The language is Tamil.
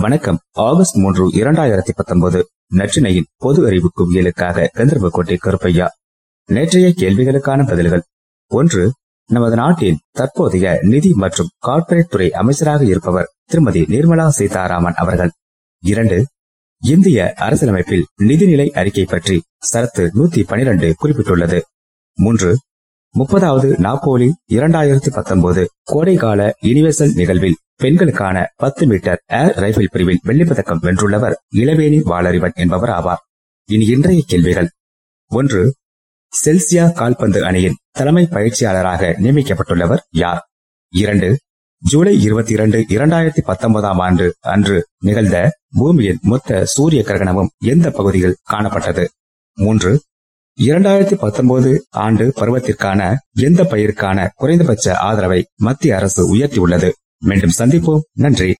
வணக்கம். ஆகஸ்ட் மூன்று இரண்டாயிரத்தி பத்தொன்பது நற்றினையின் பொது அறிவு குவியலுக்காக கந்தர்வக்கோட்டை கருப்பையா. நேற்றைய கேள்விகளுக்கான பதில்கள். ஒன்று நமது நாட்டின் தற்போதைய நிதி மற்றும் கார்ப்பரேட் துறை அமைச்சராக இருப்பவர் திருமதி நிர்மலா சீதாராமன் அவர்கள். இரண்டு இந்திய அரசியலமைப்பில் நிதிநிலை அறிக்கை பற்றி சரத்து நூத்தி பனிரெண்டு குறிப்பிட்டுள்ளது. மூன்று முப்பதாவது நாப்போலி இரண்டாயிரத்தி பத்தொன்பது கோடைகால யுனிவர்சல் நிகழ்வில் பெண்களுக்கான பத்து மீட்டர் ஏர் ரைபிள் பிரிவில் வெள்ளிப்பதக்கம் வென்றுள்ளவர் இளவேணி வாளறிவன் என்பவர் ஆவார் இனி இன்றைய கேள்விகள். ஒன்று செல்சியா கால்பந்து அணியின் தலைமை பயிற்சியாளராக நியமிக்கப்பட்டுள்ளவர் யார்? இரண்டு ஜூலை இருபத்தி இரண்டு இரண்டாயிரத்தி பத்தொன்பதாம் ஆண்டு அன்று நிகழ்ந்த பூமியின் மொத்த சூரிய கிரகணமும் எந்த பகுதியில் காணப்பட்டது? மூன்று இரண்டாயிரத்தி பத்தொன்பது ஆண்டு பருவத்திற்கான எந்த பயிருக்கான குறைந்தபட்ச ஆதரவை மத்திய அரசு உயர்த்தியுள்ளது. மீண்டும் சந்திப்போம். நன்றி.